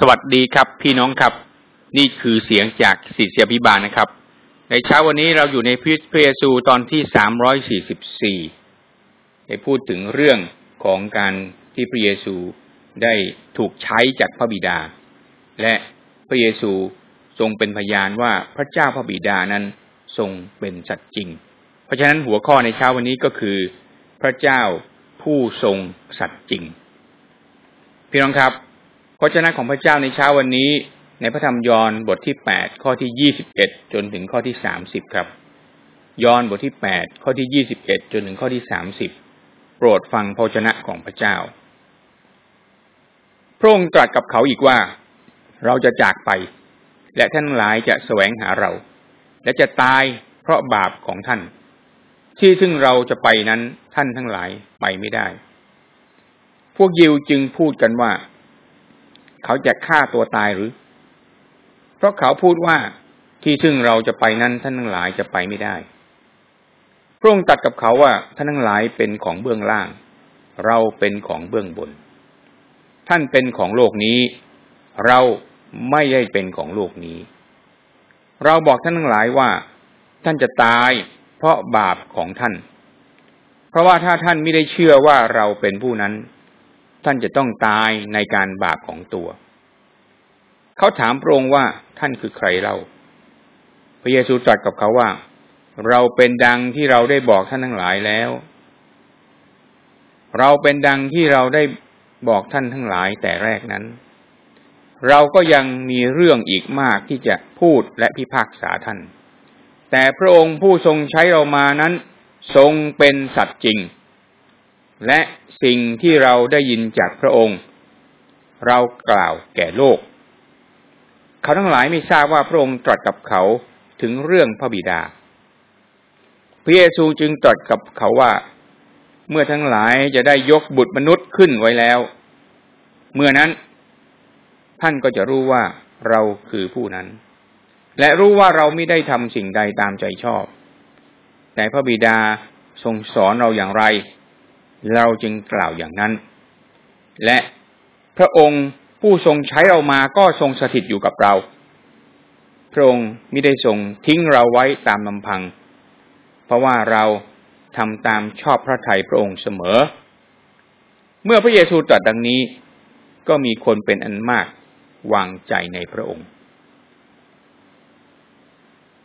สวัสดีครับ พี่น้องครับ นี่คือเสียงจากศิษยพิบาลนะครับ ในเช้าวันนี้เราอยู่ในพิพระเยซูตอนที่สามร้อยสี่สิบสี่ได้พูดถึงเรื่องของการที่พระเยซูได้ถูกใช้จากพระบิดา และพระเยซูทรงเป็นพยานว่าพระเจ้าพระบิดานั้นทรงเป็นสัตว์จริง เพราะฉะนั้นหัวข้อในเช้าวันนี้ก็คือ พระเจ้าผู้ทรงสัตว์จริง พี่น้องครับ พระเจ้าของพระเจ้าในเช้าวันนี้ ในพระธรรมยอห์นบทที่แปดข้อที่ยี่สิบเอ็ดจนถึงข้อที่สามสิบครับ ยอห์นบทที่แปดข้อที่ยี่สิบเอ็ดจนถึงข้อที่สามสิบโปรดฟังพระชนะของพระเจ้า พระองค์ตรัสกับเขาอีกว่า เราจะจากไป และท่านหลายจะแสวงหาเรา และจะตายเพราะบาปของท่าน ที่ซึ่งเราจะไปนั้นท่านทั้งหลายไปไม่ได้ พวกยิวจึงพูดกันว่า เขาจะฆ่าตัวตายหรือ เพราะเขาพูดว่าที่ซึ่งเราจะไปนั้นท่านทั้งหลายจะไปไม่ได้ พระองค์ตัดกับเขาว่าท่านทั้งหลายเป็นของเบื้องล่าง เราเป็นของเบื้องบน ท่านเป็นของโลกนี้ เราไม่ได้เป็นของโลกนี้ เราบอกท่านทั้งหลายว่า ท่านจะตายเพราะบาปของท่าน เพราะว่าถ้าท่านไม่ได้เชื่อว่าเราเป็นผู้นั้น ท่านจะต้องตายในการบาปของตัว เขาถามพระองค์ว่าท่านคือใครเล่า พระเยซูตรัสกับเขาว่า เราเป็นดังที่เราได้บอกท่านทั้งหลายแล้ว เราเป็นดังที่เราได้บอกท่านทั้งหลายแต่แรกนั้น เราก็ยังมีเรื่องอีกมากที่จะพูดและพิพากษาท่าน แต่พระองค์ผู้ทรงใช้เรามานั้น ทรงเป็นสัตว์จริง และสิ่งที่เราได้ยินจากพระองค์ เรากล่าวแก่โลก เขาทั้งหลายไม่ทราบว่าพระองค์ตรัสกับเขาถึงเรื่องพระบิดา พระเยซูจึงตรัสกับเขาว่า เมื่อทั้งหลายจะได้ยกบุตรมนุษย์ขึ้นไว้แล้ว เมื่อนั้น ท่านก็จะรู้ว่าเราคือผู้นั้น และรู้ว่าเราไม่ได้ทำสิ่งใดตามใจชอบ แต่พระบิดาทรงสอนเราอย่างไร เราจึงกล่าวอย่างนั้น และพระองค์ผู้ทรงใช้เรามาก็ทรงสถิตอยู่กับเรา พระองค์ไม่ได้ทรงทิ้งเราไว้ตามลำพัง เพราะว่าเราทำตามชอบพระทัยพระองค์เสมอ เมื่อพระเยซูตรัสดังนี้ ก็มีคนเป็นอันมากวางใจในพระองค์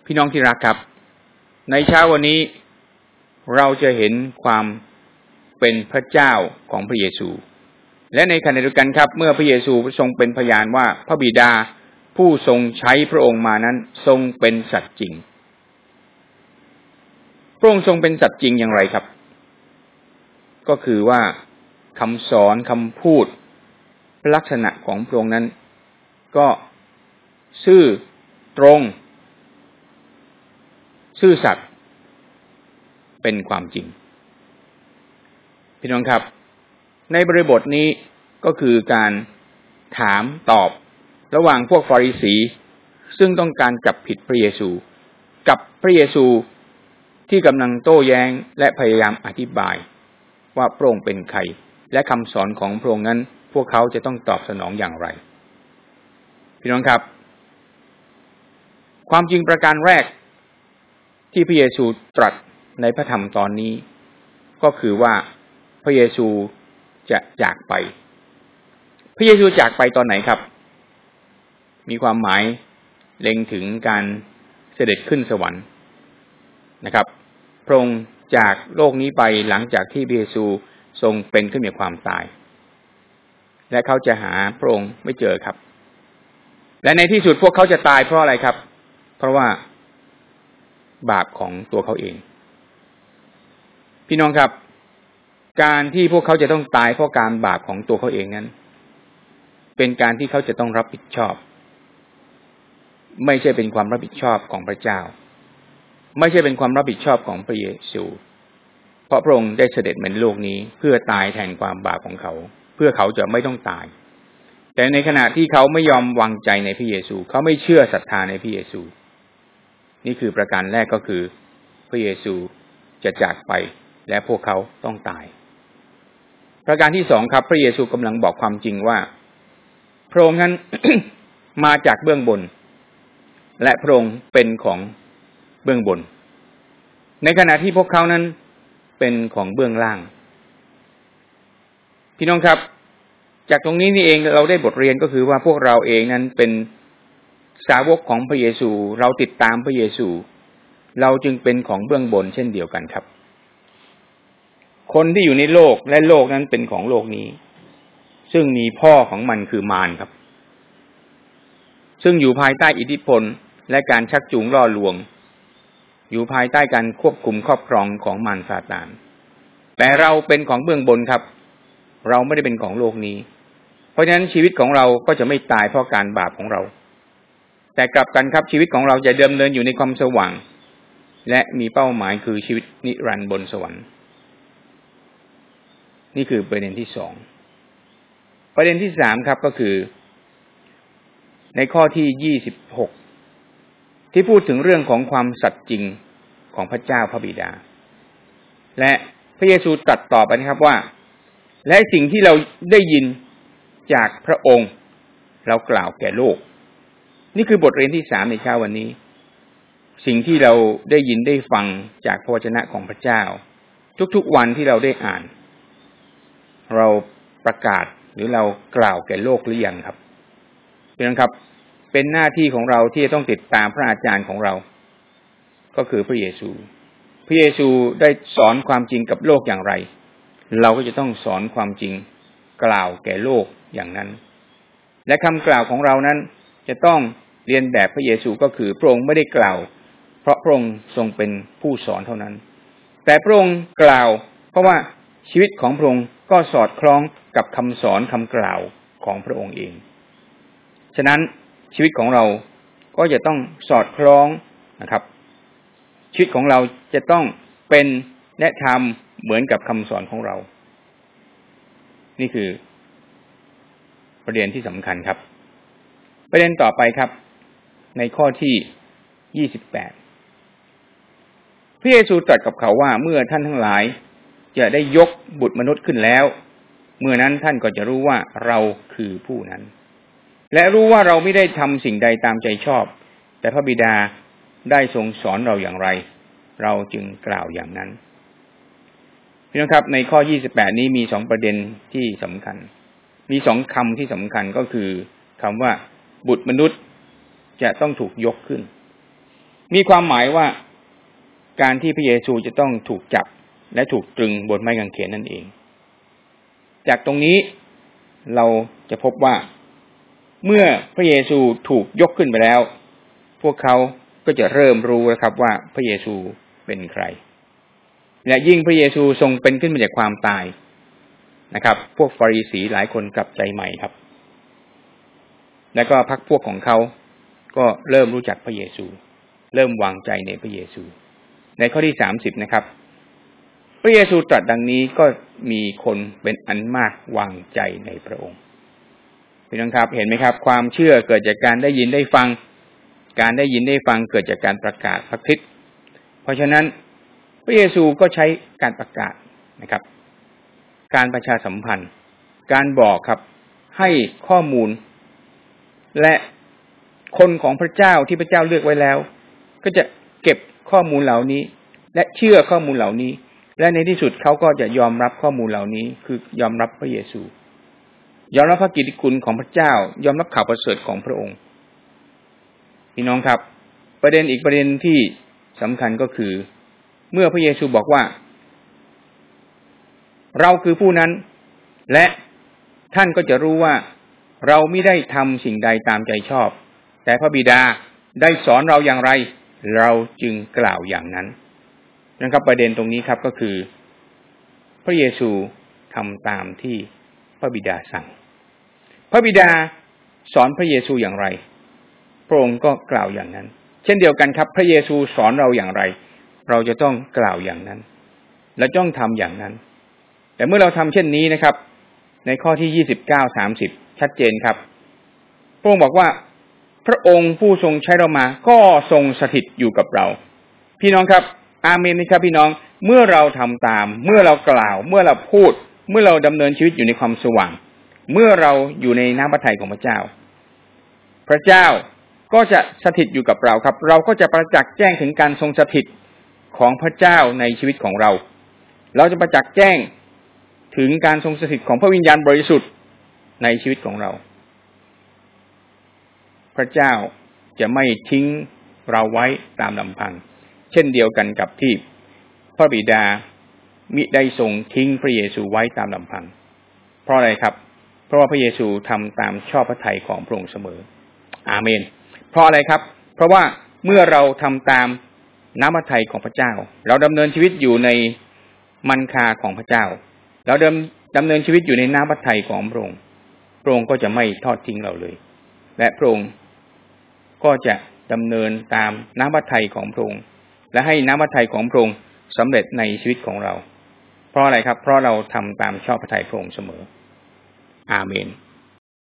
พี่น้องที่รักครับ ในเช้าวันนี้เราจะเห็นความ เป็นพระเจ้าของพระเยซู และในขณะเดียวกันครับ เมื่อพระเยซูทรงเป็นพยานว่าพระบิดาผู้ทรงใช้พระองค์มานั้นทรงเป็นสัตว์จริง พระองค์ทรงเป็นสัตว์จริงอย่างไรครับ ก็คือว่าคำสอนคำพูดลักษณะของพระองค์นั้น ก็ซื่อตรง ซื่อสัตย์เป็นความจริง พี่น้องครับ ในบริบทนี้ก็คือการถามตอบ ระหว่างพวกฟาริสี ซึ่งต้องการจับผิดพระเยซู กับพระเยซูที่กำลังโต้แย้งและพยายามอธิบาย ว่าพระองค์เป็นใคร และคำสอนของพระองค์นั้น พวกเขาจะต้องตอบสนองอย่างไร พี่น้องครับ ความจริงประการแรกที่พระเยซูตรัสในพระธรรมตอนนี้ ก็คือว่า พระเยซูจะจากไป พระเยซูจากไปตอนไหนครับ มีความหมายเล็งถึงการเสด็จขึ้นสวรรค์นะครับ พระองค์จากโลกนี้ไปหลังจากที่พระเยซูทรงเป็นขึ้นมีความตาย และเขาจะหาพระองค์ไม่เจอครับ และในที่สุดพวกเขาจะตายเพราะอะไรครับ เพราะว่าบาปของตัวเขาเอง พี่น้องครับ การที่พวกเขาจะต้องตายเพราะการบาปของตัวเขาเองนั้น เป็นการที่เขาจะต้องรับผิดชอบ ไม่ใช่เป็นความรับผิดชอบของพระเจ้า ไม่ใช่เป็นความรับผิดชอบของพระเยซู เพราะพระองค์ได้เสด็จมาในโลกนี้เพื่อตายแทนความบาปของเขา เพื่อเขาจะไม่ต้องตาย แต่ในขณะที่เขาไม่ยอมวางใจในพระเยซู เขาไม่เชื่อศรัทธาในพระเยซู นี่คือประการแรกก็คือ พระเยซูจะจากไปและพวกเขาต้องตาย ประการที่สองครับ พระเยซูกำลังบอกความจริงว่าพพระองค์นั้นมาจากเบื้องบน และพระองค์เป็นของเบื้องบน ในขณะที่พวกเขานั้นเป็นของเบื้องล่าง พี่น้องครับ จากตรงนี้นี่เองเราได้บทเรียนก็คือว่าพวกเราเองนั้นเป็นสาวกของพระเยซู เราติดตามพระเยซู เราจึงเป็นของเบื้องบนเช่นเดียวกันครับ คนที่อยู่ในโลกและโลกนั้นเป็นของโลกนี้ ซึ่งมีพ่อของมันคือมารครับ ซึ่งอยู่ภายใต้อิทธิพลและการชักจูงล่อลวง อยู่ภายใต้การควบคุมครอบครองของมารซาตาน แต่เราเป็นของเบื้องบนครับ เราไม่ได้เป็นของโลกนี้ เพราะฉะนั้นชีวิตของเราก็จะไม่ตายเพราะการบาปของเรา แต่กลับกันครับชีวิตของเราจะเดิมเนินอยู่ในความสว่าง และมีเป้าหมายคือชีวิตนิรันดร์บนสวรรค์ นี่คือประเด็นที่สอง ประเด็นที่สามครับก็คือ ในข้อที่ยี่สิบหกที่พูดถึงเรื่องของความสัตย์จริงของพระเจ้าพระบิดา และพระเยซูตรัสตอบไปนะครับว่า และสิ่งที่เราได้ยินจากพระองค์ เรากล่าวแก่โลก นี่คือบทเรียนที่สามในเช้าวันนี้ สิ่งที่เราได้ยินได้ฟังจากพระวจนะของพระเจ้า ทุกๆวันที่เราได้อ่าน เราประกาศหรือเรากล่าวแก่โลกหรือยังครับเพื่อนครับ เป็นหน้าที่ของเราที่จะต้องติดตามพระอาจารย์ของเรา ก็คือพระเยซู พระเยซูได้สอนความจริงกับโลกอย่างไร เราก็จะต้องสอนความจริงกล่าวแก่โลกอย่างนั้น และคำกล่าวของเรานั้นจะต้องเรียนแบบพระเยซูก็คือพระองค์ไม่ได้กล่าว เพราะพระองค์ทรงเป็นผู้สอนเท่านั้น แต่พระองค์กล่าว เพราะว่าชีวิตของพระองค์ก็สอดคล้องกับคำสอนคำกล่าวของพระองค์เอง ฉะนั้นชีวิตของเราก็จะต้องสอดคล้องนะครับ ชีวิตของเราจะต้องเป็นและทำเหมือนกับคำสอนของเรา นี่คือ ประเด็นที่สำคัญครับ ประเด็นต่อไปครับ ในข้อที่ยี่สิบแปดพระเยซูตรัสกับเขาว่าเมื่อท่านทั้งหลาย จะได้ยกบุตรมนุษย์ขึ้นแล้ว เมื่อนั้นท่านก็จะรู้ว่าเราคือผู้นั้น และรู้ว่าเราไม่ได้ทำสิ่งใดตามใจชอบ แต่พระบิดาได้ทรงสอนเราอย่างไร เราจึงกล่าวอย่างนั้นพี่น้องครับในข้อยี่สิบแปดนี้มีสองประเด็นที่สำคัญ มีสองคำที่สำคัญก็คือคำว่า บุตรมนุษย์จะต้องถูกยกขึ้น มีความหมายว่าการที่พระเยซูจะต้องถูกจับ และถูกตรึงบนไม้กางเขนนั่นเอง จากตรงนี้เราจะพบว่า เมื่อพระเยซูถูกยกขึ้นไปแล้ว พวกเขาก็จะเริ่มรู้แล้วครับว่าพระเยซูเป็นใคร และยิ่งพระเยซูทรงเป็นขึ้นมาจากความตายนะครับ พวกฟาริสีหลายคนกลับใจใหม่ครับ และก็พักพวกของเขาก็เริ่มรู้จักพระเยซู เริ่มวางใจในพระเยซู ในข้อที่สามสิบนะครับ พระเยซูตรัสดังนี้ก็มีคนเป็นอันมากวางใจในพระองค์พี่น้องครับ เห็นไหมครับ ความเชื่อเกิดจากการได้ยินได้ฟัง การได้ยินได้ฟังเกิดจากการประกาศพระคริสต์เพราะฉะนั้นพระเยซูก็ใช้การประกาศนะครับ การประชาสัมพันธ์ การบอกครับให้ข้อมูล และคนของพระเจ้าที่พระเจ้าเลือกไว้แล้ว ก็จะเก็บข้อมูลเหล่านี้ และเชื่อข้อมูลเหล่านี้ และในที่สุดเขาก็จะยอมรับข้อมูลเหล่านี้ คือยอมรับพระเยซู ยอมรับพระกิตติคุณของพระเจ้า ยอมรับข่าวประเสริฐของพระองค์พี่น้องครับ ประเด็นอีกประเด็นที่สำคัญก็คือ เมื่อพระเยซูบอกว่า เราคือผู้นั้น และท่านก็จะรู้ว่าเราไม่ได้ทำสิ่งใดตามใจชอบ แต่พระบิดาได้สอนเราอย่างไร เราจึงกล่าวอย่างนั้น นะครับประเด็นตรงนี้ครับก็คือ พระเยซูทำตามที่พระบิดาสั่ง พระบิดาสอนพระเยซูอย่างไร พระองค์ก็กล่าวอย่างนั้น เช่นเดียวกันครับ พระเยซูสอนเราอย่างไร เราจะต้องกล่าวอย่างนั้น และต้องทำอย่างนั้น แต่เมื่อเราทำเช่นนี้นะครับ ในข้อที่ยี่สิบเก้าสามสิบชัดเจนครับ พระองค์บอกว่า พระองค์ผู้ทรงใช้เรามา ก็ทรงสถิตอยู่กับเรา พี่น้องครับ อาเมนไหมครับพี่น้อง เมื่อเราทำตาม เมื่อเรากล่าว เมื่อเราพูด เมื่อเราดำเนินชีวิตอยู่ในความสว่าง เมื่อเราอยู่ในน้ำพระทัยของพระเจ้า พระเจ้าก็จะสถิตอยู่กับเราครับ เราก็จะประจักษ์แจ้งถึงการทรงสถิตของพระเจ้าในชีวิตของเรา เราจะประจักษ์แจ้งถึงการทรงสถิตของพระวิญญาณบริสุทธิ์ในชีวิตของเรา พระเจ้าจะไม่ทิ้งเราไว้ตามลำพัง เช่นเดียวกันกับที่พระบิดามิได้ทรงทิ้งพระเยซูไว้ตามลำพัง เพราะอะไรครับ เพราะว่าพระเยซูทำตามชอบพระทัยของพระองค์เสมอ อาเมน เพราะอะไรครับ เพราะว่าเมื่อเราทำตามน้ำพระทัยของพระเจ้า เราดำเนินชีวิตอยู่ในมันคาของพระเจ้า เราดำดำเนินชีวิตอยู่ในน้ำพระทัยของพระองค์ พระองค์ก็จะไม่ทอดทิ้งเราเลย และพระองค์ก็จะดำเนินตามน้ำพระทัยของพระองค์ และให้น้ำพระทัยของพระองค์สำเร็จในชีวิตของเรา เพราะอะไรครับ เพราะเราทำตามชอบพระทัยพระองค์เสมอ อาเมน